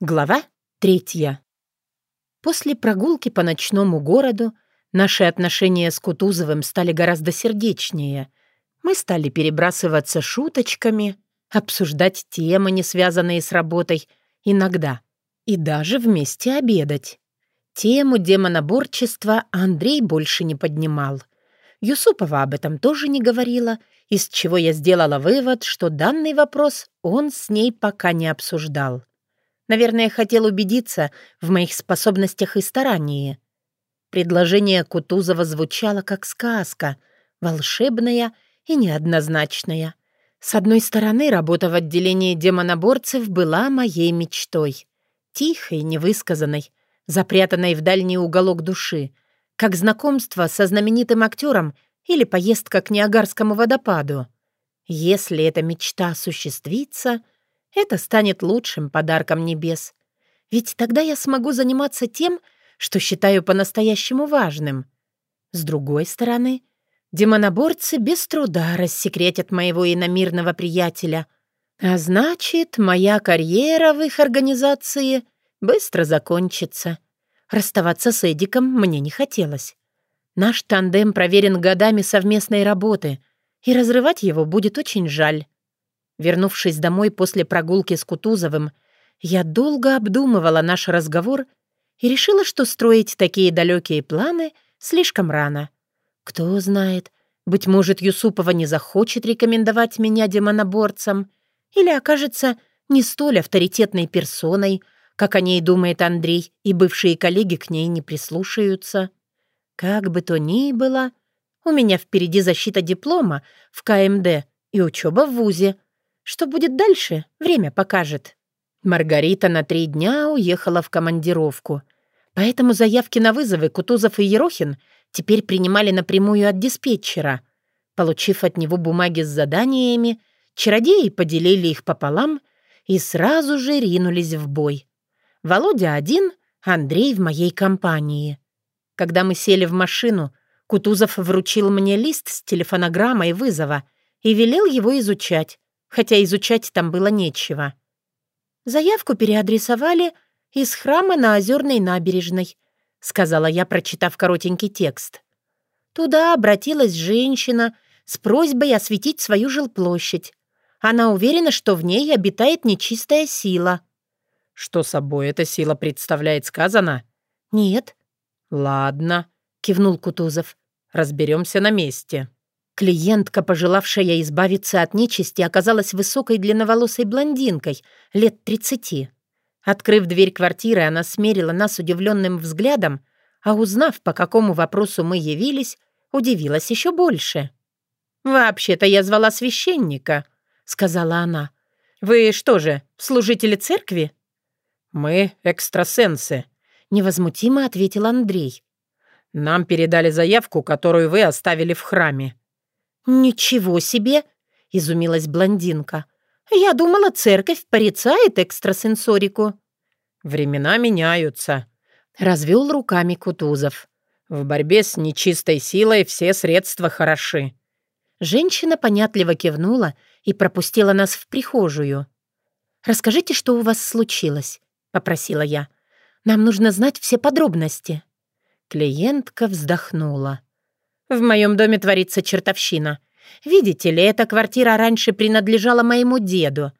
Глава третья. После прогулки по ночному городу наши отношения с Кутузовым стали гораздо сердечнее. Мы стали перебрасываться шуточками, обсуждать темы, не связанные с работой, иногда, и даже вместе обедать. Тему демоноборчества Андрей больше не поднимал. Юсупова об этом тоже не говорила, из чего я сделала вывод, что данный вопрос он с ней пока не обсуждал. Наверное, хотел убедиться в моих способностях и старании. Предложение Кутузова звучало как сказка, волшебная и неоднозначная. С одной стороны, работа в отделении демоноборцев была моей мечтой. Тихой, невысказанной, запрятанной в дальний уголок души, как знакомство со знаменитым актером или поездка к Ниагарскому водопаду. Если эта мечта осуществится — это станет лучшим подарком небес. Ведь тогда я смогу заниматься тем, что считаю по-настоящему важным. С другой стороны, демоноборцы без труда рассекретят моего иномирного приятеля. А значит, моя карьера в их организации быстро закончится. Расставаться с Эдиком мне не хотелось. Наш тандем проверен годами совместной работы, и разрывать его будет очень жаль. Вернувшись домой после прогулки с Кутузовым, я долго обдумывала наш разговор и решила, что строить такие далекие планы слишком рано. Кто знает, быть может, Юсупова не захочет рекомендовать меня демоноборцам или окажется не столь авторитетной персоной, как о ней думает Андрей, и бывшие коллеги к ней не прислушаются. Как бы то ни было, у меня впереди защита диплома в КМД и учеба в ВУЗе — что будет дальше, время покажет. Маргарита на три дня уехала в командировку. Поэтому заявки на вызовы Кутузов и Ерохин теперь принимали напрямую от диспетчера. Получив от него бумаги с заданиями, чародеи поделили их пополам и сразу же ринулись в бой. Володя один, Андрей в моей компании. Когда мы сели в машину, Кутузов вручил мне лист с телефонограммой вызова и велел его изучать, хотя изучать там было нечего. «Заявку переадресовали из храма на Озерной набережной», сказала я, прочитав коротенький текст. Туда обратилась женщина с просьбой осветить свою жилплощадь. Она уверена, что в ней обитает нечистая сила. «Что собой эта сила представляет, сказано?» «Нет». «Ладно», — кивнул Кутузов. «Разберемся на месте». Клиентка, пожелавшая избавиться от нечисти, оказалась высокой длинноволосой блондинкой, лет тридцати. Открыв дверь квартиры, она смерила нас удивленным взглядом, а узнав, по какому вопросу мы явились, удивилась еще больше. «Вообще-то я звала священника», — сказала она. «Вы что же, служители церкви?» «Мы экстрасенсы», — невозмутимо ответил Андрей. «Нам передали заявку, которую вы оставили в храме. «Ничего себе!» — изумилась блондинка. «Я думала, церковь порицает экстрасенсорику». «Времена меняются», — развел руками Кутузов. «В борьбе с нечистой силой все средства хороши». Женщина понятливо кивнула и пропустила нас в прихожую. «Расскажите, что у вас случилось», — попросила я. «Нам нужно знать все подробности». Клиентка вздохнула. В моем доме творится чертовщина. Видите ли, эта квартира раньше принадлежала моему деду.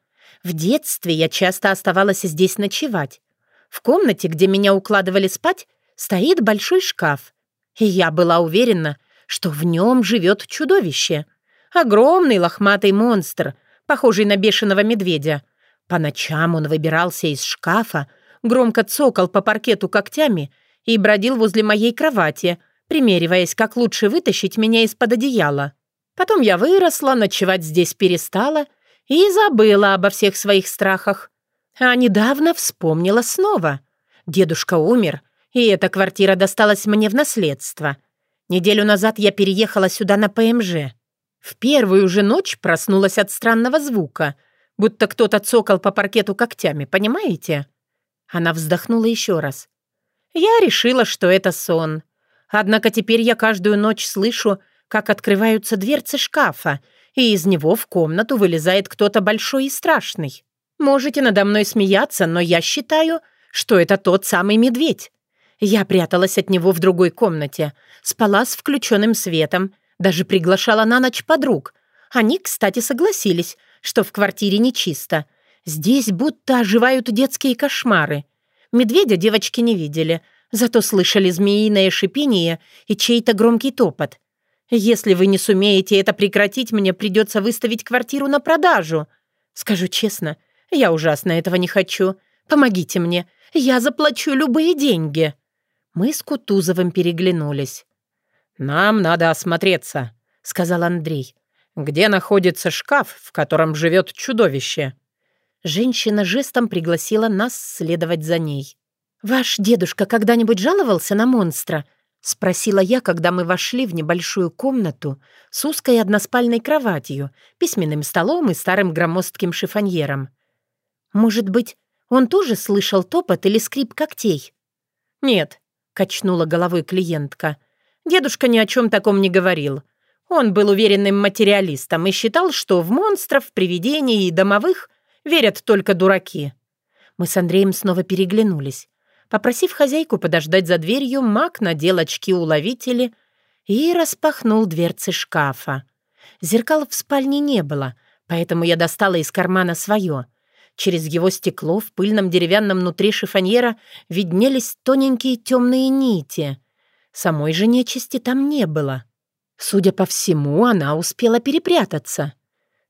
В детстве я часто оставалась здесь ночевать. В комнате, где меня укладывали спать, стоит большой шкаф. И я была уверена, что в нем живет чудовище. Огромный лохматый монстр, похожий на бешеного медведя. По ночам он выбирался из шкафа, громко цокал по паркету когтями и бродил возле моей кровати, примериваясь, как лучше вытащить меня из-под одеяла. Потом я выросла, ночевать здесь перестала и забыла обо всех своих страхах. А недавно вспомнила снова. Дедушка умер, и эта квартира досталась мне в наследство. Неделю назад я переехала сюда на ПМЖ. В первую же ночь проснулась от странного звука, будто кто-то цокал по паркету когтями, понимаете? Она вздохнула еще раз. Я решила, что это сон. Однако теперь я каждую ночь слышу, как открываются дверцы шкафа, и из него в комнату вылезает кто-то большой и страшный. Можете надо мной смеяться, но я считаю, что это тот самый медведь. Я пряталась от него в другой комнате, спала с включенным светом, даже приглашала на ночь подруг. Они, кстати, согласились, что в квартире нечисто. Здесь будто оживают детские кошмары. Медведя девочки не видели, зато слышали змеиное шипение и чей-то громкий топот. Если вы не сумеете это прекратить, мне придется выставить квартиру на продажу. Скажу честно, я ужасно этого не хочу. Помогите мне, я заплачу любые деньги». Мы с Кутузовым переглянулись. «Нам надо осмотреться», — сказал Андрей. «Где находится шкаф, в котором живет чудовище?» Женщина жестом пригласила нас следовать за ней. «Ваш дедушка когда-нибудь жаловался на монстра?» — спросила я, когда мы вошли в небольшую комнату с узкой односпальной кроватью, письменным столом и старым громоздким шифоньером. «Может быть, он тоже слышал топот или скрип когтей?» «Нет», — качнула головой клиентка. «Дедушка ни о чем таком не говорил. Он был уверенным материалистом и считал, что в монстров, привидений и домовых верят только дураки». Мы с Андреем снова переглянулись. Попросив хозяйку подождать за дверью, маг надел очки-уловители и распахнул дверцы шкафа. Зеркал в спальне не было, поэтому я достала из кармана свое. Через его стекло в пыльном деревянном внутри шифоньера виднелись тоненькие темные нити. Самой же нечисти там не было. Судя по всему, она успела перепрятаться.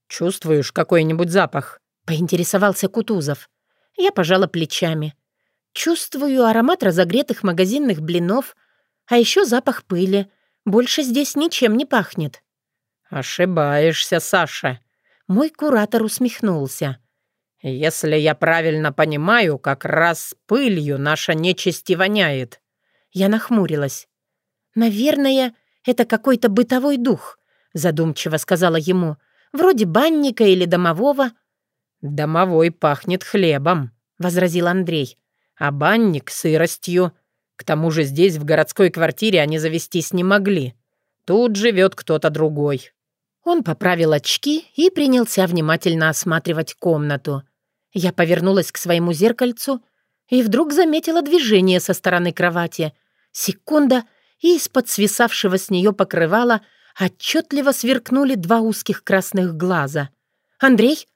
«Чувствуешь какой-нибудь запах?» — поинтересовался Кутузов. Я пожала плечами. Чувствую аромат разогретых магазинных блинов, а еще запах пыли. Больше здесь ничем не пахнет. «Ошибаешься, Саша». Мой куратор усмехнулся. «Если я правильно понимаю, как раз пылью наша нечисть и воняет». Я нахмурилась. «Наверное, это какой-то бытовой дух», — задумчиво сказала ему. «Вроде банника или домового». «Домовой пахнет хлебом», — возразил Андрей а банник — сыростью. К тому же здесь, в городской квартире, они завестись не могли. Тут живет кто-то другой». Он поправил очки и принялся внимательно осматривать комнату. Я повернулась к своему зеркальцу и вдруг заметила движение со стороны кровати. Секунда, и из-под свисавшего с нее покрывала отчетливо сверкнули два узких красных глаза. «Андрей!»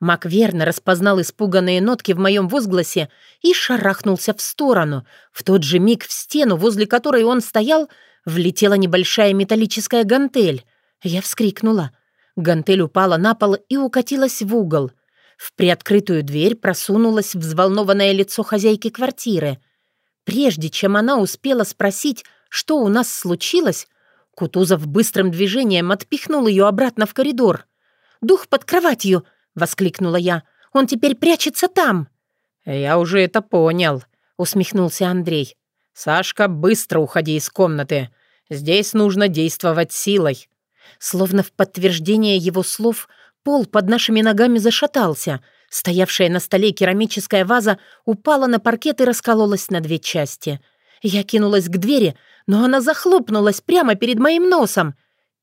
Мак верно распознал испуганные нотки в моем возгласе и шарахнулся в сторону. В тот же миг в стену, возле которой он стоял, влетела небольшая металлическая гантель. Я вскрикнула. Гантель упала на пол и укатилась в угол. В приоткрытую дверь просунулось взволнованное лицо хозяйки квартиры. Прежде чем она успела спросить, что у нас случилось, Кутузов быстрым движением отпихнул ее обратно в коридор. «Дух под кроватью!» — воскликнула я. «Он теперь прячется там!» «Я уже это понял», — усмехнулся Андрей. «Сашка, быстро уходи из комнаты. Здесь нужно действовать силой». Словно в подтверждение его слов, пол под нашими ногами зашатался. Стоявшая на столе керамическая ваза упала на паркет и раскололась на две части. Я кинулась к двери, но она захлопнулась прямо перед моим носом.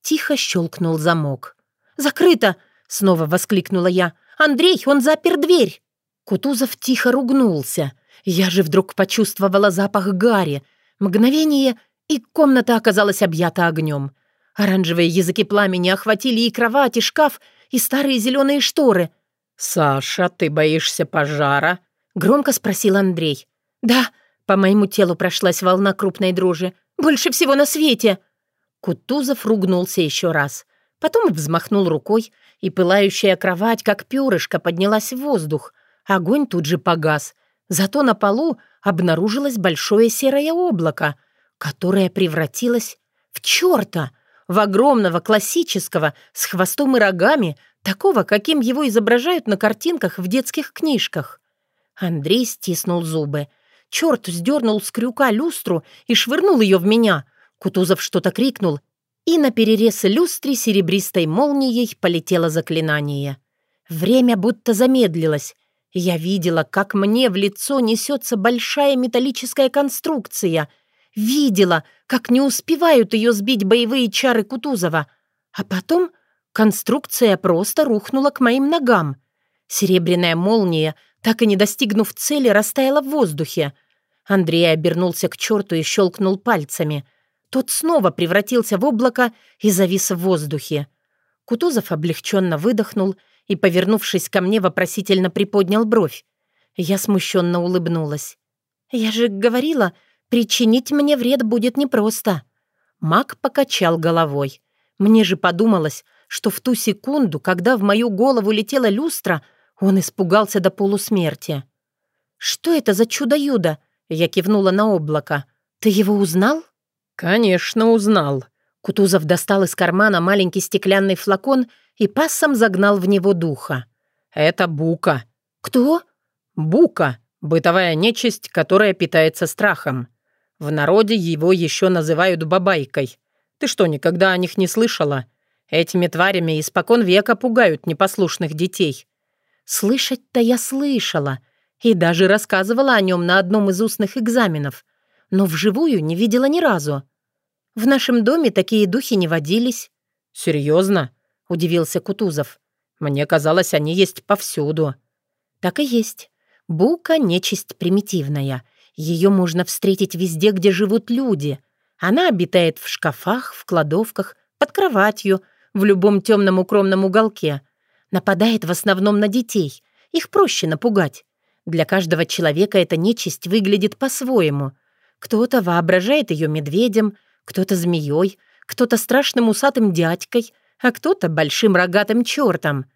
Тихо щелкнул замок. «Закрыто!» Снова воскликнула я. «Андрей, он запер дверь!» Кутузов тихо ругнулся. Я же вдруг почувствовала запах гари. Мгновение, и комната оказалась объята огнем. Оранжевые языки пламени охватили и кровать, и шкаф, и старые зеленые шторы. «Саша, ты боишься пожара?» — громко спросил Андрей. «Да», — по моему телу прошлась волна крупной дрожи. «Больше всего на свете!» Кутузов ругнулся еще раз. Потом взмахнул рукой, и пылающая кровать, как перышко, поднялась в воздух. Огонь тут же погас. Зато на полу обнаружилось большое серое облако, которое превратилось в черта, в огромного классического, с хвостом и рогами, такого, каким его изображают на картинках в детских книжках. Андрей стиснул зубы. Черт сдернул с крюка люстру и швырнул ее в меня. Кутузов что-то крикнул, и на перерез люстре серебристой молнией полетело заклинание. Время будто замедлилось. Я видела, как мне в лицо несется большая металлическая конструкция. Видела, как не успевают ее сбить боевые чары Кутузова. А потом конструкция просто рухнула к моим ногам. Серебряная молния, так и не достигнув цели, растаяла в воздухе. Андрей обернулся к черту и щелкнул пальцами. Тот снова превратился в облако и завис в воздухе. Кутузов облегченно выдохнул и, повернувшись ко мне, вопросительно приподнял бровь. Я смущенно улыбнулась. «Я же говорила, причинить мне вред будет непросто». Маг покачал головой. Мне же подумалось, что в ту секунду, когда в мою голову летела люстра, он испугался до полусмерти. «Что это за чудо-юдо?» Я кивнула на облако. «Ты его узнал?» «Конечно, узнал». Кутузов достал из кармана маленький стеклянный флакон и пассом загнал в него духа. «Это Бука». «Кто?» Бука — бытовая нечисть, которая питается страхом. В народе его еще называют бабайкой. Ты что, никогда о них не слышала? Этими тварями испокон века пугают непослушных детей. Слышать-то я слышала и даже рассказывала о нем на одном из устных экзаменов, но вживую не видела ни разу. В нашем доме такие духи не водились. «Серьезно?» — удивился Кутузов. «Мне казалось, они есть повсюду». «Так и есть. Бука — нечисть примитивная. Ее можно встретить везде, где живут люди. Она обитает в шкафах, в кладовках, под кроватью, в любом темном укромном уголке. Нападает в основном на детей. Их проще напугать. Для каждого человека эта нечисть выглядит по-своему. Кто-то воображает ее медведем, кто-то змеей, кто-то страшным усатым дядькой, а кто-то большим рогатым чертом.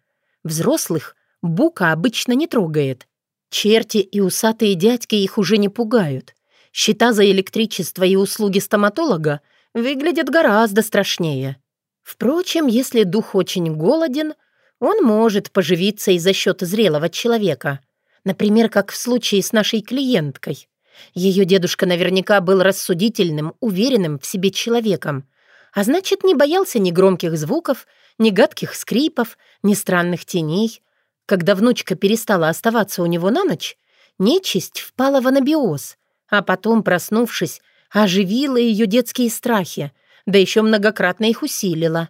Взрослых Бука обычно не трогает. Черти и усатые дядьки их уже не пугают. Счета за электричество и услуги стоматолога выглядят гораздо страшнее. Впрочем, если дух очень голоден, он может поживиться и за счет зрелого человека. Например, как в случае с нашей клиенткой. Ее дедушка наверняка был рассудительным, уверенным в себе человеком, а значит, не боялся ни громких звуков, ни гадких скрипов, ни странных теней — когда внучка перестала оставаться у него на ночь, нечисть впала в анабиоз, а потом, проснувшись, оживила ее детские страхи, да еще многократно их усилила.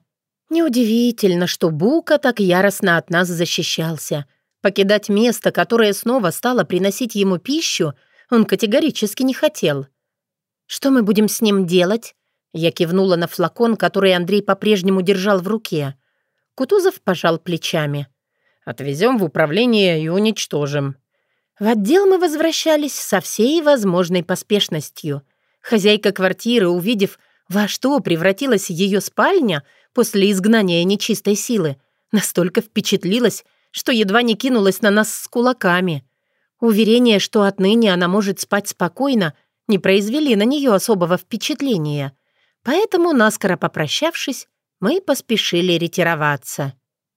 Неудивительно, что Бука так яростно от нас защищался. Покидать место, которое снова стало приносить ему пищу, он категорически не хотел. «Что мы будем с ним делать?» Я кивнула на флакон, который Андрей по-прежнему держал в руке. Кутузов пожал плечами. Отвезем в управление и уничтожим». В отдел мы возвращались со всей возможной поспешностью. Хозяйка квартиры, увидев, во что превратилась ее спальня после изгнания нечистой силы, настолько впечатлилась, что едва не кинулась на нас с кулаками. Уверение, что отныне она может спать спокойно, не произвели на нее особого впечатления. Поэтому, наскоро попрощавшись, мы поспешили ретироваться.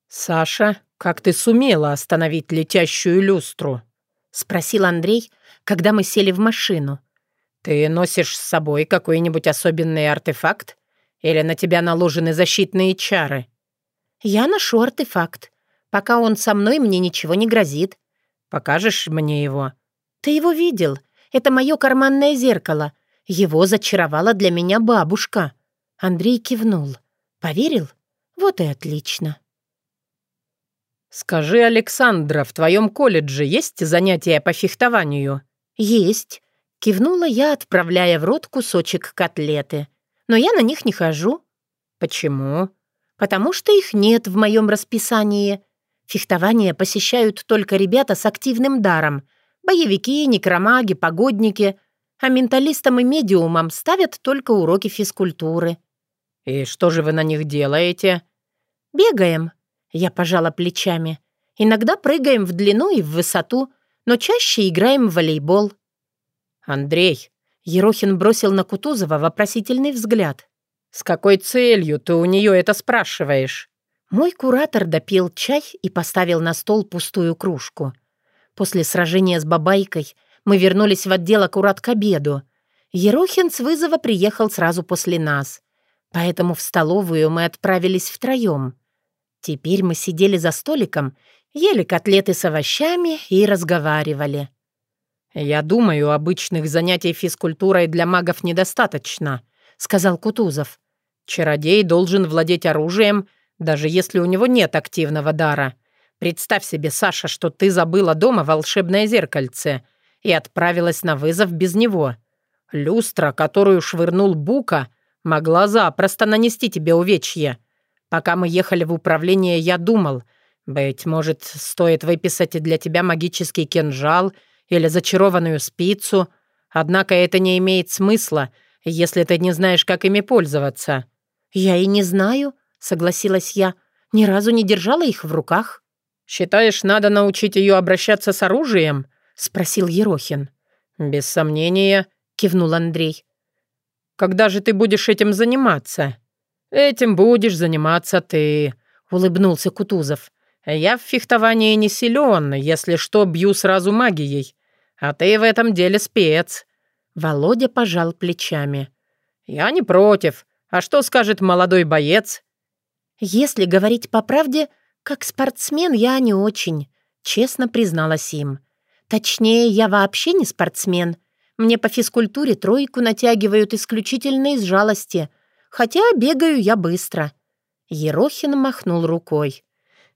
«Саша, как ты сумела остановить летящую люстру?» — спросил Андрей, когда мы сели в машину. «Ты носишь с собой какой-нибудь особенный артефакт? Или на тебя наложены защитные чары?» «Я ношу артефакт. Пока он со мной, мне ничего не грозит». «Покажешь мне его?» «Ты его видел. Это мое карманное зеркало. Его зачаровала для меня бабушка». Андрей кивнул. «Поверил? Вот и отлично». «Скажи, Александра, в твоем колледже есть занятия по фехтованию?» «Есть», — кивнула я, отправляя в рот кусочек котлеты. «Но я на них не хожу». «Почему?» «Потому что их нет в моем расписании. Фехтование посещают только ребята с активным даром. Боевики, некромаги, погодники. А менталистам и медиумам ставят только уроки физкультуры». «И что же вы на них делаете?» «Бегаем», я пожала плечами. «Иногда прыгаем в длину и в высоту, но чаще играем в волейбол». «Андрей», — Ерохин бросил на Кутузова вопросительный взгляд. «С какой целью ты у нее это спрашиваешь?» Мой куратор допил чай и поставил на стол пустую кружку. После сражения с бабайкой мы вернулись в отдел аккурат к обеду. Ерохин с вызова приехал сразу после нас. Поэтому в столовую мы отправились втроем. Теперь мы сидели за столиком, ели котлеты с овощами и разговаривали. «Я думаю, обычных занятий физкультурой для магов недостаточно», — сказал Кутузов. «Чародей должен владеть оружием, даже если у него нет активного дара. Представь себе, Саша, что ты забыла дома волшебное зеркальце и отправилась на вызов без него. Люстра, которую швырнул Бука, могла запросто нанести тебе увечье. Пока мы ехали в управление, я думал, быть может, стоит выписать для тебя магический кинжал или зачарованную спицу, однако это не имеет смысла, если ты не знаешь, как ими пользоваться». «Я и не знаю», — согласилась я, — «ни разу не держала их в руках». «Считаешь, надо научить ее обращаться с оружием?» — спросил Ерохин. «Без сомнения», — кивнул Андрей. «Когда же ты будешь этим заниматься?» «Этим будешь заниматься ты», — улыбнулся Кутузов. «Я в фехтовании не силен, если что, бью сразу магией. А ты в этом деле спец». Володя пожал плечами. «Я не против. А что скажет молодой боец?» «Если говорить по правде, как спортсмен я не очень», — честно призналась им. «Точнее, я вообще не спортсмен. Мне по физкультуре тройку натягивают исключительно из жалости, хотя бегаю я быстро». Ерохин махнул рукой.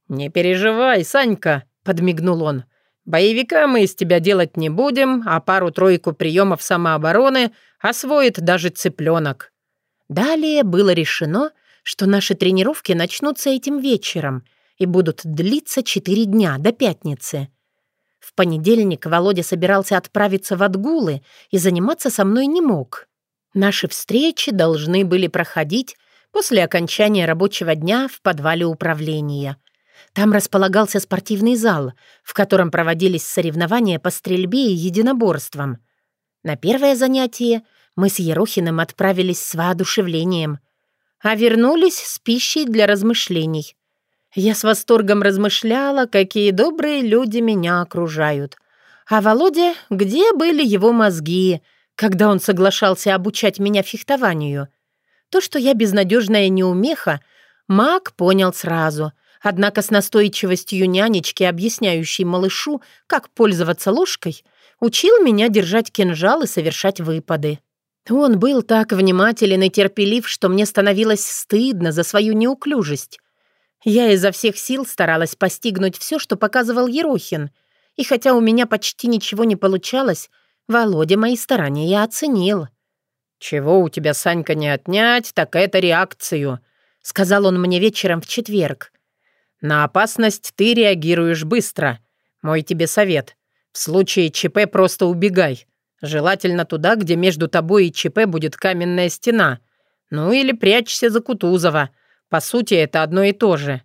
«Не переживай, Санька», — подмигнул он. «Боевика мы из тебя делать не будем, а пару-тройку приемов самообороны освоит даже цыпленок». Далее было решено, что наши тренировки начнутся этим вечером и будут длиться четыре дня до пятницы. В понедельник Володя собирался отправиться в отгулы и заниматься со мной не мог. Наши встречи должны были проходить после окончания рабочего дня в подвале управления. Там располагался спортивный зал, в котором проводились соревнования по стрельбе и единоборствам. На первое занятие мы с Ерохиным отправились с воодушевлением, а вернулись с пищей для размышлений. Я с восторгом размышляла, какие добрые люди меня окружают. А Володя, где были его мозги, когда он соглашался обучать меня фехтованию? То, что я безнадежная неумеха, маг понял сразу, однако с настойчивостью нянечки, объясняющей малышу, как пользоваться ложкой, учил меня держать кинжал и совершать выпады. Он был так внимателен и терпелив, что мне становилось стыдно за свою неуклюжесть. Я изо всех сил старалась постигнуть все, что показывал Ерохин, и хотя у меня почти ничего не получалось, Володя мои старания оценил. «Чего у тебя, Санька, не отнять, так это реакцию», — сказал он мне вечером в четверг. «На опасность ты реагируешь быстро. Мой тебе совет. В случае ЧП просто убегай. Желательно туда, где между тобой и ЧП будет каменная стена. Ну или прячься за Кутузова. По сути, это одно и то же».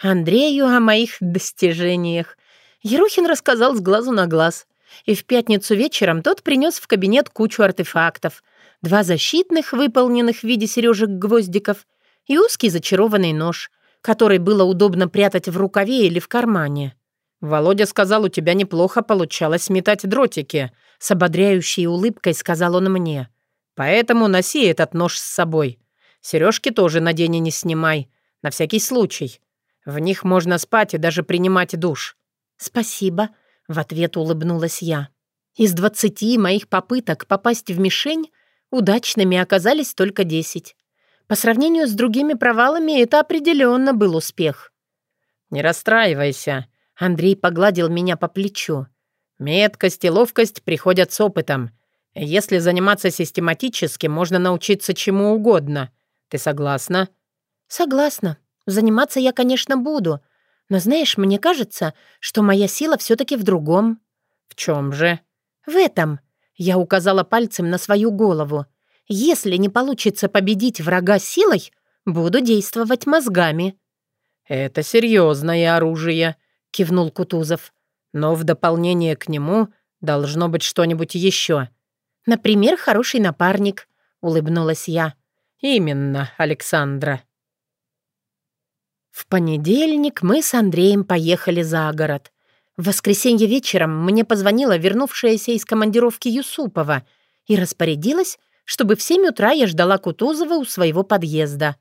Андрею о моих достижениях. Ерохин рассказал с глазу на глаз. И в пятницу вечером тот принес в кабинет кучу артефактов. Два защитных, выполненных в виде сережек-гвоздиков, и узкий зачарованный нож, который было удобно прятать в рукаве или в кармане. «Володя сказал, у тебя неплохо получалось метать дротики», с ободряющей улыбкой сказал он мне. «Поэтому носи этот нож с собой. Сережки тоже надень и не снимай. На всякий случай. В них можно спать и даже принимать душ». «Спасибо», — в ответ улыбнулась я. Из двадцати моих попыток попасть в мишень удачными оказались только десять. По сравнению с другими провалами это определенно был успех. «Не расстраивайся», — Андрей погладил меня по плечу. Меткость и ловкость приходят с опытом. Если заниматься систематически, можно научиться чему угодно. Ты согласна?» «Согласна. Заниматься я, конечно, буду. Но знаешь, мне кажется, что моя сила все-таки в другом». «В чем же?» «В этом». Я указала пальцем на свою голову. «Если не получится победить врага силой, буду действовать мозгами». «Это серьезное оружие», — кивнул Кутузов. Но в дополнение к нему должно быть что-нибудь еще. «Например, хороший напарник», — улыбнулась я. «Именно, Александра». В понедельник мы с Андреем поехали за город. В воскресенье вечером мне позвонила вернувшаяся из командировки Юсупова и распорядилась, чтобы в семь утра я ждала Кутузова у своего подъезда.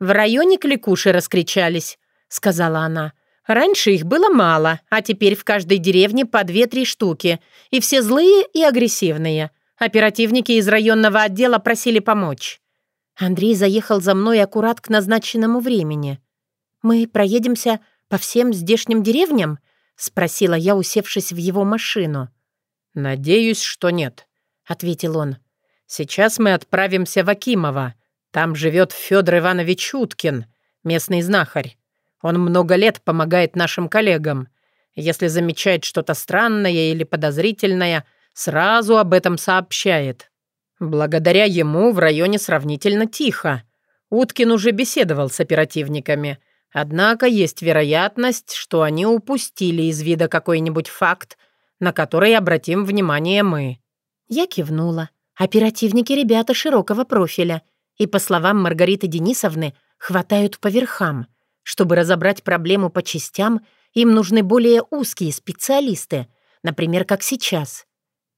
«В районе кликуши раскричались», — сказала она. Раньше их было мало, а теперь в каждой деревне по две-три штуки, и все злые и агрессивные. Оперативники из районного отдела просили помочь. Андрей заехал за мной аккурат к назначенному времени. «Мы проедемся По всем здешним деревням?» — спросила я, усевшись в его машину. «Надеюсь, что нет», — ответил он. «Сейчас мы отправимся в Акимово. Там живет Федор Иванович Уткин, местный знахарь. Он много лет помогает нашим коллегам. Если замечает что-то странное или подозрительное, сразу об этом сообщает. Благодаря ему в районе сравнительно тихо. Уткин уже беседовал с оперативниками. Однако есть вероятность, что они упустили из вида какой-нибудь факт, на который обратим внимание мы». Я кивнула. Оперативники ребята широкого профиля. И, по словам Маргариты Денисовны, хватают по верхам. Чтобы разобрать проблему по частям, им нужны более узкие специалисты, например, как сейчас.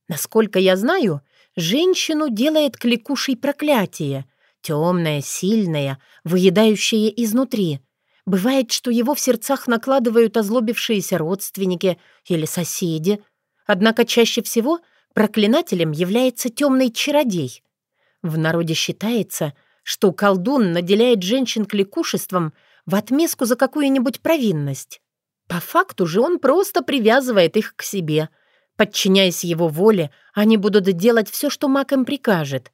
Насколько я знаю, женщину делает кликушей проклятие, темное, сильное, выедающее изнутри. Бывает, что его в сердцах накладывают озлобившиеся родственники или соседи. Однако чаще всего проклинателем является темный чародей. В народе считается, что колдун наделяет женщин кликушеством в отместку за какую-нибудь провинность. По факту же он просто привязывает их к себе. Подчиняясь его воле, они будут делать все, что маг им прикажет.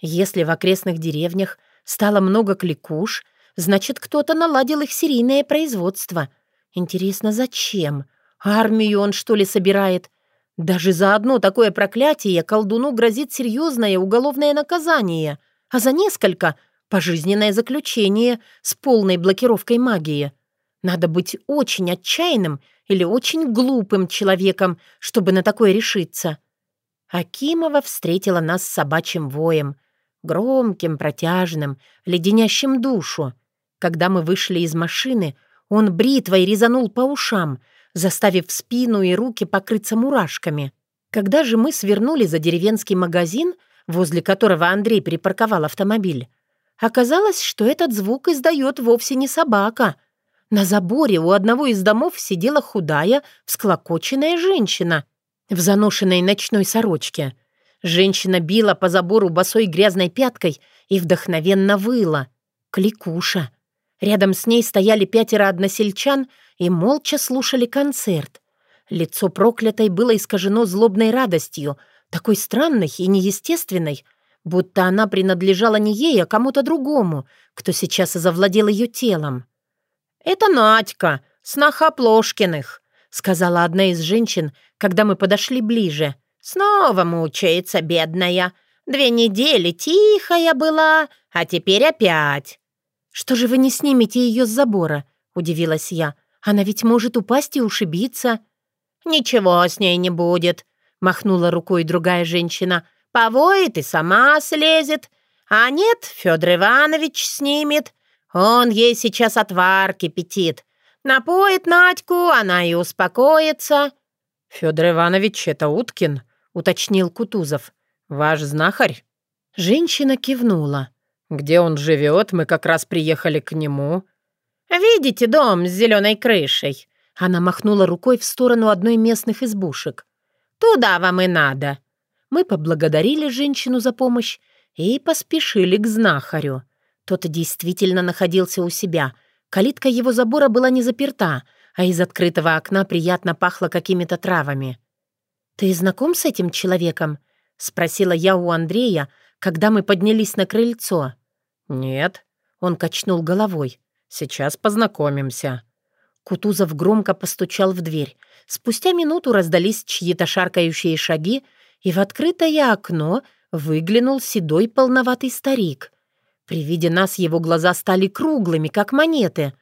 Если в окрестных деревнях стало много кликуш, значит, кто-то наладил их серийное производство. Интересно, зачем? Армию он, что ли, собирает? Даже за одно такое проклятие колдуну грозит серьезное уголовное наказание, а за несколько — пожизненное заключение с полной блокировкой магии. Надо быть очень отчаянным или очень глупым человеком, чтобы на такое решиться. Акимова встретила нас с собачьим воем, громким, протяжным, леденящим душу. Когда мы вышли из машины, он бритвой резанул по ушам, заставив спину и руки покрыться мурашками. Когда же мы свернули за деревенский магазин, возле которого Андрей припарковал автомобиль, оказалось, что этот звук издает вовсе не собака — на заборе у одного из домов сидела худая, всклокоченная женщина в заношенной ночной сорочке. Женщина била по забору босой грязной пяткой и вдохновенно выла. Кликуша. Рядом с ней стояли пятеро односельчан и молча слушали концерт. Лицо проклятой было искажено злобной радостью, такой странной и неестественной, будто она принадлежала не ей, а кому-то другому, кто сейчас завладел ее телом. «Это Надька, сноха Плошкиных», — сказала одна из женщин, когда мы подошли ближе. «Снова мучается, бедная. Две недели тихая была, а теперь опять». «Что же вы не снимете ее с забора?» — удивилась я. «Она ведь может упасть и ушибиться». «Ничего с ней не будет», — махнула рукой другая женщина. «Повоет и сама слезет. А нет, Федор Иванович снимет. Он ей сейчас отвар кипятит. Напоит Надьку, она и успокоится». «Федор Иванович, это Уткин», — уточнил Кутузов. «Ваш знахарь?» Женщина кивнула. «Где он живет? Мы как раз приехали к нему». «Видите дом с зеленой крышей?» Она махнула рукой в сторону одной местных избушек. «Туда вам и надо». Мы поблагодарили женщину за помощь и поспешили к знахарю. Тот действительно находился у себя. Калитка его забора была не заперта, а из открытого окна приятно пахло какими-то травами. «Ты знаком с этим человеком?» — спросила я у Андрея, когда мы поднялись на крыльцо. «Нет», — он качнул головой. «Сейчас познакомимся». Кутузов громко постучал в дверь. Спустя минуту раздались чьи-то шаркающие шаги, и в открытое окно выглянул седой полноватый старик. При виде нас его глаза стали круглыми, как монеты.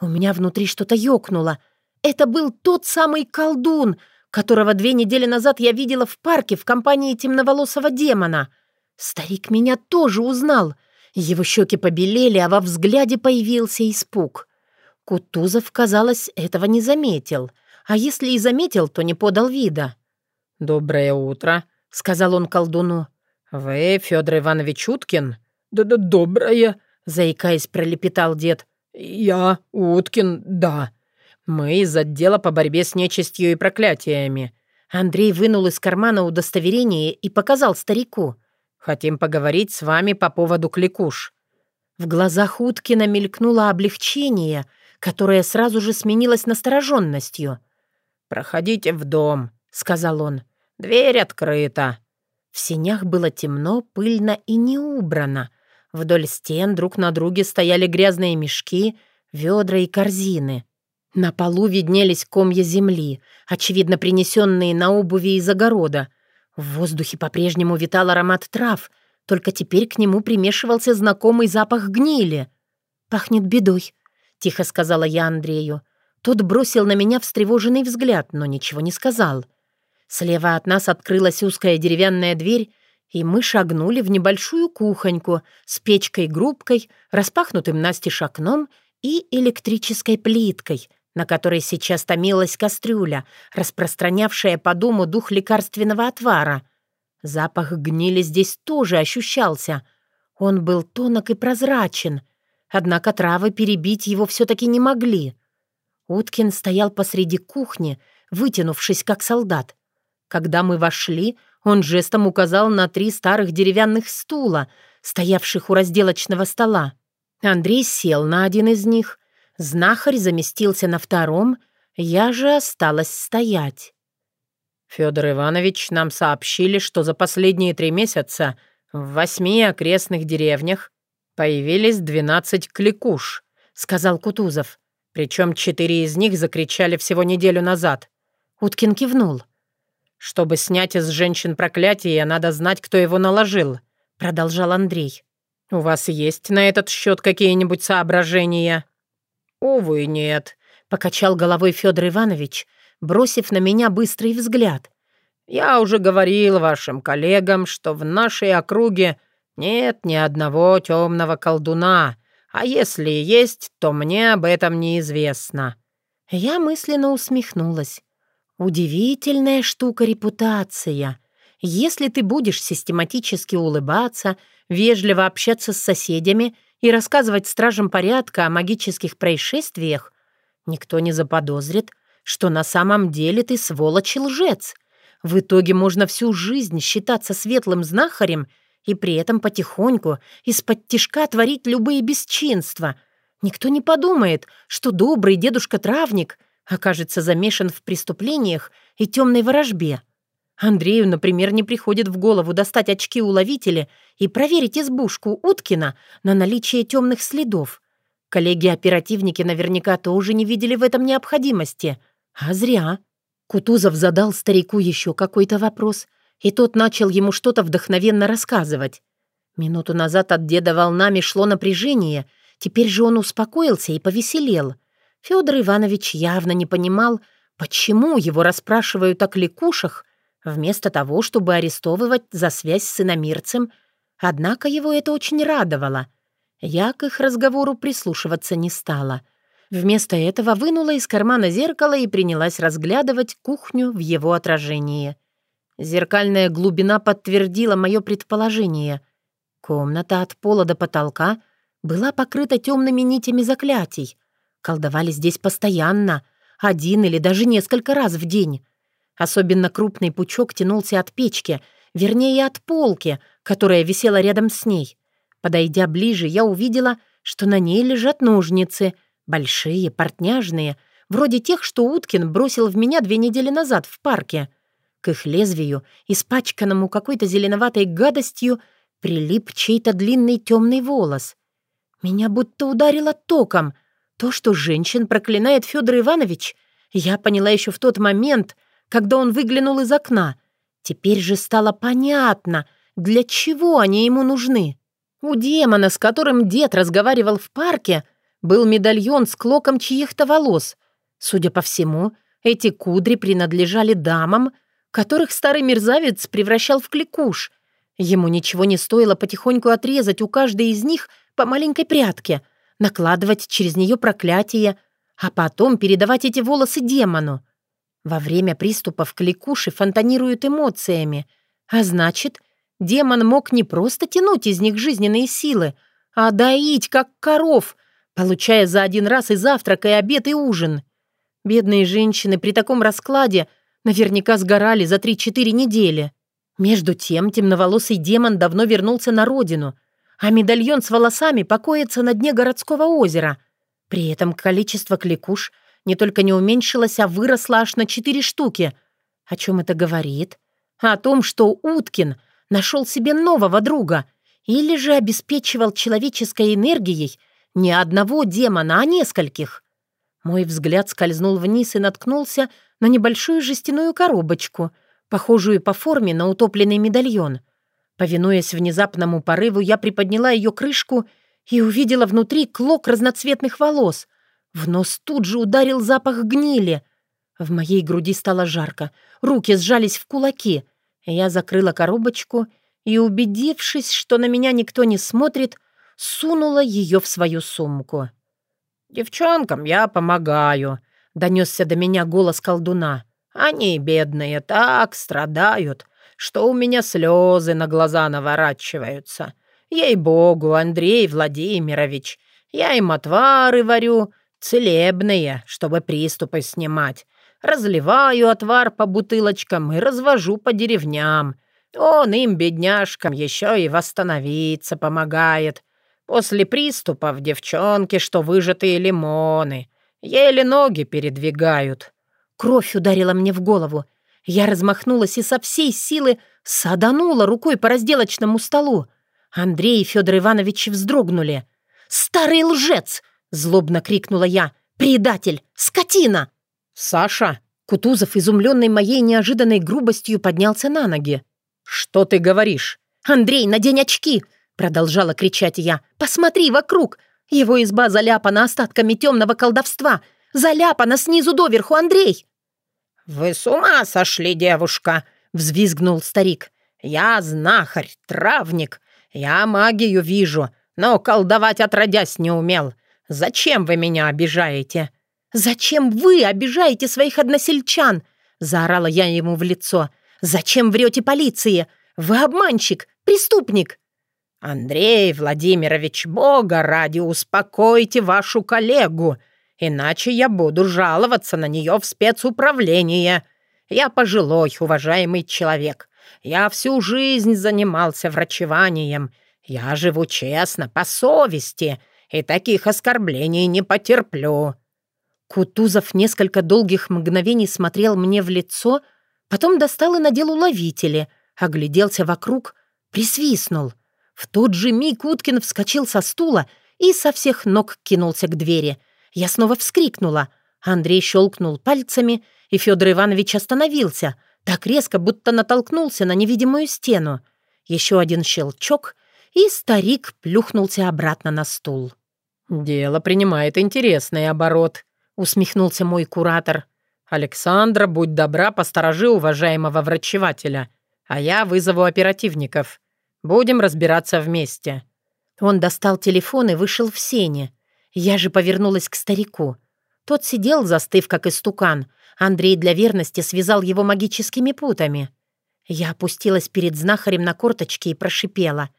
У меня внутри что-то ёкнуло. Это был тот самый колдун, которого две недели назад я видела в парке в компании темноволосого демона. Старик меня тоже узнал. Его щеки побелели, а во взгляде появился испуг. Кутузов, казалось, этого не заметил. А если и заметил, то не подал вида. «Доброе утро», — сказал он колдуну. «Вы Федор Иванович Уткин?» «Да-да, доброе», — заикаясь, пролепетал дед. «Я, Уткин, да. Мы из отдела по борьбе с нечистью и проклятиями». Андрей вынул из кармана удостоверение и показал старику. «Хотим поговорить с вами по поводу кликуш». В глазах Уткина мелькнуло облегчение, которая сразу же сменилась настороженностью. «Проходите в дом», — сказал он. «Дверь открыта». В сенях было темно, пыльно и не убрано. Вдоль стен друг на друге стояли грязные мешки, ведра и корзины. На полу виднелись комья земли, очевидно принесенные на обуви из огорода. В воздухе по-прежнему витал аромат трав, только теперь к нему примешивался знакомый запах гнили. «Пахнет бедой», — тихо сказала я Андрею. Тот бросил на меня встревоженный взгляд, но ничего не сказал. Слева от нас открылась узкая деревянная дверь, и мы шагнули в небольшую кухоньку с печкой-грубкой, распахнутым настежь окном и электрической плиткой, на которой сейчас томилась кастрюля, распространявшая по дому дух лекарственного отвара. Запах гнили здесь тоже ощущался. Он был тонок и прозрачен, однако травы перебить его все-таки не могли. Уткин стоял посреди кухни, вытянувшись как солдат. Когда мы вошли, он жестом указал на три старых деревянных стула, стоявших у разделочного стола. Андрей сел на один из них, знахарь заместился на втором, я же осталась стоять. Федор Иванович, нам сообщили, что за последние три месяца в восьми окрестных деревнях появились двенадцать кликуш», — сказал Кутузов. Причем четыре из них закричали всего неделю назад. Уткин кивнул. «Чтобы снять из женщин проклятие, надо знать, кто его наложил», — продолжал Андрей. «У вас есть на этот счет какие-нибудь соображения?» «Увы, нет», — покачал головой Федор Иванович, бросив на меня быстрый взгляд. «Я уже говорил вашим коллегам, что в нашей округе нет ни одного темного колдуна, а если есть, то мне об этом неизвестно». Я мысленно усмехнулась. Удивительная штука репутация. Если ты будешь систематически улыбаться, вежливо общаться с соседями и рассказывать стражам порядка о магических происшествиях, никто не заподозрит, что на самом деле ты сволочь и лжец. В итоге можно всю жизнь считаться светлым знахарем и при этом потихоньку из-под тишка творить любые бесчинства. Никто не подумает, что добрый дедушка-травник — окажется замешан в преступлениях и темной ворожбе. Андрею, например, не приходит в голову достать очки-уловители и проверить избушку Уткина на наличие темных следов. Коллеги-оперативники наверняка тоже не видели в этом необходимости. А зря. Кутузов задал старику еще какой-то вопрос, и тот начал ему что-то вдохновенно рассказывать. Минуту назад от деда волнами шло напряжение, теперь же он успокоился и повеселел — Федор Иванович явно не понимал, почему его расспрашивают о кликушах, вместо того, чтобы арестовывать за связь с иномирцем, однако его это очень радовало. Я к их разговору прислушиваться не стала. Вместо этого вынула из кармана зеркало и принялась разглядывать кухню в его отражении. Зеркальная глубина подтвердила мое предположение. Комната от пола до потолка была покрыта темными нитями заклятий, Колдовали здесь постоянно, один или даже несколько раз в день. Особенно крупный пучок тянулся от печки, вернее, от полки, которая висела рядом с ней. Подойдя ближе, я увидела, что на ней лежат ножницы, большие, портняжные, вроде тех, что Уткин бросил в меня две недели назад в парке. К их лезвию, испачканному какой-то зеленоватой гадостью, прилип чей-то длинный темный волос. Меня будто ударило током — то, что женщин проклинает Федор Иванович, я поняла еще в тот момент, когда он выглянул из окна. Теперь же стало понятно, для чего они ему нужны. У демона, с которым дед разговаривал в парке, был медальон с клоком чьих-то волос. Судя по всему, эти кудри принадлежали дамам, которых старый мерзавец превращал в кликуш. Ему ничего не стоило потихоньку отрезать у каждой из них по маленькой прядке, накладывать через нее проклятие, а потом передавать эти волосы демону. Во время приступов кликуши фонтанируют эмоциями, а значит, демон мог не просто тянуть из них жизненные силы, а доить, как коров, получая за один раз и завтрак, и обед, и ужин. Бедные женщины при таком раскладе наверняка сгорали за 3-4 недели. Между тем темноволосый демон давно вернулся на родину — а медальон с волосами покоится на дне городского озера. При этом количество кликуш не только не уменьшилось, а выросло аж на четыре штуки. О чем это говорит? О том, что Уткин нашел себе нового друга или же обеспечивал человеческой энергией не одного демона, а нескольких. Мой взгляд скользнул вниз и наткнулся на небольшую жестяную коробочку, похожую по форме на утопленный медальон. Повинуясь внезапному порыву, я приподняла ее крышку и увидела внутри клок разноцветных волос. В нос тут же ударил запах гнили. В моей груди стало жарко, руки сжались в кулаки. Я закрыла коробочку и, убедившись, что на меня никто не смотрит, сунула ее в свою сумку. «Девчонкам я помогаю», — донесся до меня голос колдуна. «Они, бедные, так страдают, что у меня слезы на глаза наворачиваются. Ей-богу, Андрей Владимирович, я им отвары варю, целебные, чтобы приступы снимать. Разливаю отвар по бутылочкам и развожу по деревням. Он им, бедняжкам, еще и восстановиться помогает. После приступов девчонки, что выжатые лимоны, еле ноги передвигают. Кровь ударила мне в голову. Я размахнулась и со всей силы саданула рукой по разделочному столу. Андрей и Федор Иванович вздрогнули. «Старый лжец!» — злобно крикнула я. «Предатель! Скотина!» «Саша!» Кутузов, изумленный моей неожиданной грубостью, поднялся на ноги. «Что ты говоришь?» «Андрей, надень очки!» — продолжала кричать я. «Посмотри вокруг! Его изба заляпана остатками темного колдовства! Заляпана снизу доверху, Андрей!» «Вы с ума сошли, девушка!» — взвизгнул старик. «Я знахарь, травник. Я магию вижу, но колдовать отродясь не умел. Зачем вы меня обижаете?» «Зачем вы обижаете своих односельчан?» — заорала я ему в лицо. «Зачем врете полиции? Вы обманщик, преступник!» «Андрей Владимирович, бога ради, успокойте вашу коллегу, иначе я буду жаловаться на нее в спецуправление. Я пожилой, уважаемый человек. Я всю жизнь занимался врачеванием. Я живу честно, по совести, и таких оскорблений не потерплю». Кутузов несколько долгих мгновений смотрел мне в лицо, потом достал и надел уловители, огляделся вокруг, присвистнул. В тот же миг Уткин вскочил со стула и со всех ног кинулся к двери. Я снова вскрикнула. Андрей щелкнул пальцами, и Федор Иванович остановился, так резко, будто натолкнулся на невидимую стену. Еще один щелчок, и старик плюхнулся обратно на стул. «Дело принимает интересный оборот», усмехнулся мой куратор. «Александра, будь добра, посторожи уважаемого врачевателя, а я вызову оперативников. Будем разбираться вместе». Он достал телефон и вышел в сене. Я же повернулась к старику. Тот сидел, застыв, как истукан. Андрей для верности связал его магическими путами. Я опустилась перед знахарем на корточки и прошипела.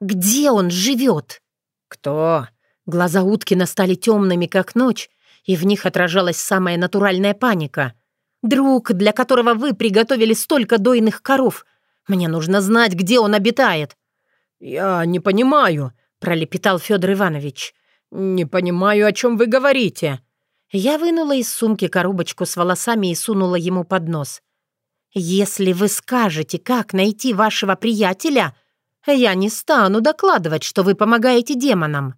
«Где он живет?» «Кто?» Глаза Уткина стали темными, как ночь, и в них отражалась самая натуральная паника. «Друг, для которого вы приготовили столько дойных коров. Мне нужно знать, где он обитает». «Я не понимаю», — пролепетал Федор Иванович. «Не понимаю, о чем вы говорите». Я вынула из сумки коробочку с волосами и сунула ему под нос. «Если вы скажете, как найти вашего приятеля, я не стану докладывать, что вы помогаете демонам».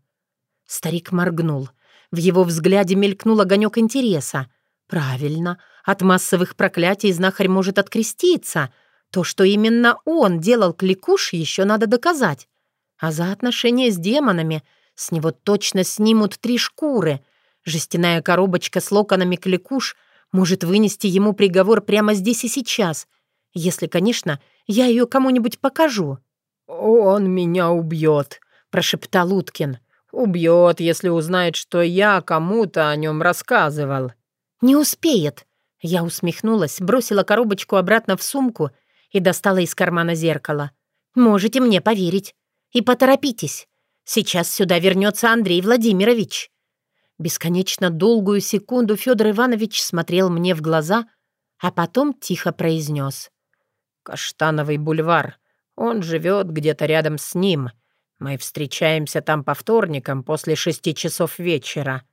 Старик моргнул. В его взгляде мелькнул огонек интереса. «Правильно, от массовых проклятий знахарь может откреститься. То, что именно он делал кликуш, еще надо доказать. А за отношения с демонами с него точно снимут три шкуры. Жестяная коробочка с локонами кликуш может вынести ему приговор прямо здесь и сейчас. Если, конечно, я ее кому-нибудь покажу». «Он меня убьет», — прошептал Уткин. Убьет, если узнает, что я кому-то о нем рассказывал». «Не успеет». Я усмехнулась, бросила коробочку обратно в сумку и достала из кармана зеркало. «Можете мне поверить. И поторопитесь. Сейчас сюда вернется Андрей Владимирович». Бесконечно долгую секунду Федор Иванович смотрел мне в глаза, а потом тихо произнес. «Каштановый бульвар. Он живет где-то рядом с ним. Мы встречаемся там по вторникам после шести часов вечера».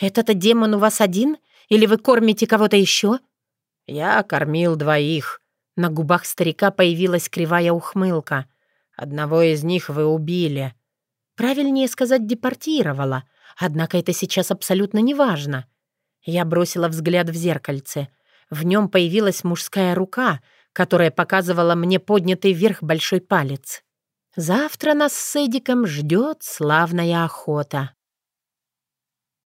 «Этот демон у вас один? Или вы кормите кого-то еще?» «Я кормил двоих». На губах старика появилась кривая ухмылка. «Одного из них вы убили». Правильнее сказать «депортировала», однако это сейчас абсолютно неважно. Я бросила взгляд в зеркальце. В нем появилась мужская рука, которая показывала мне поднятый вверх большой палец. Завтра нас с Эдиком ждет славная охота.